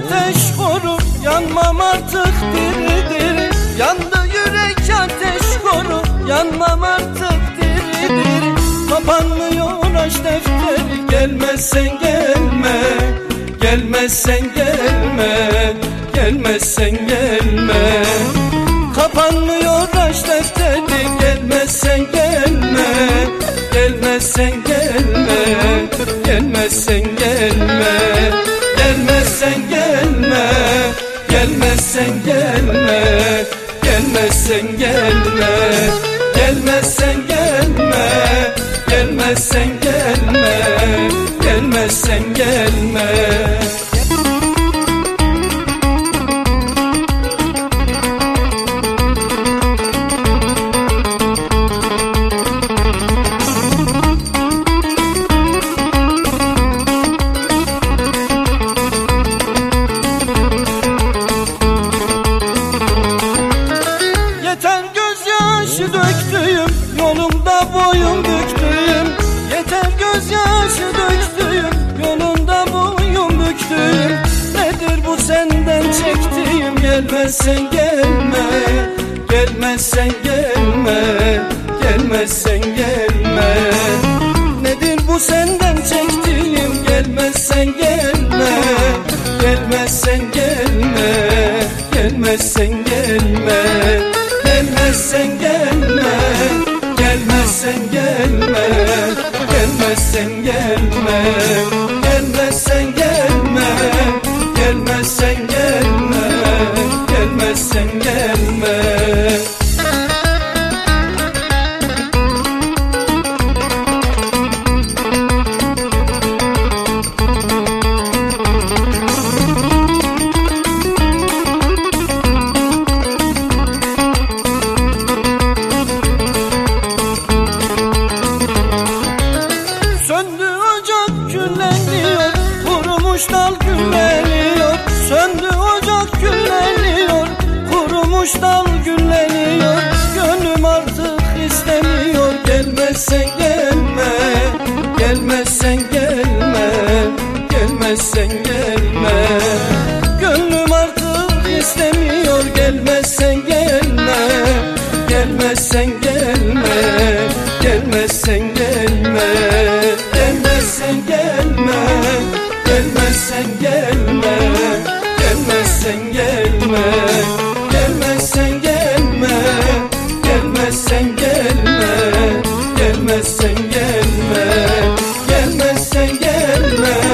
ateş koru Yanmam artık diri diri Yandı yürek ateş koru Yanmam artık diri diri Kapanmıyor aç defteri Gelmezsen gelme. Gelmezsen gelme Gelmezsen gelme. Kapanmıyor Gelmezsen gelme Gelmezsen gelme. Gelmezsen gelme Gelmezsen gelme. Gelmezsen gelme gözyaşı döktüğüm Yolumda boyun büktüğüm. Yeter gözyaşı döktüğüm Yolunda boyun büktüğüm. Nedir bu senden çektiğim? Gelmezsen gelme Gelmezsen gelme Gelmezsen gelme. Nedir bu senden çektiğim? Gelmezsen gelme Kurumuş dal gülleniyor Söndü ocak külleniyor Kurumuş dal gülleniyor Gönlüm artık istemiyor. Gelmezsen gelme Gelmezsen gelme Gelmezsen gelme. Gönlüm artık istemiyor Gelmezsen gelme gelmezsen gelme Gelmezsen gelme Gelmezsen gelme Gelmezsen gelme Gelmezsen gelme.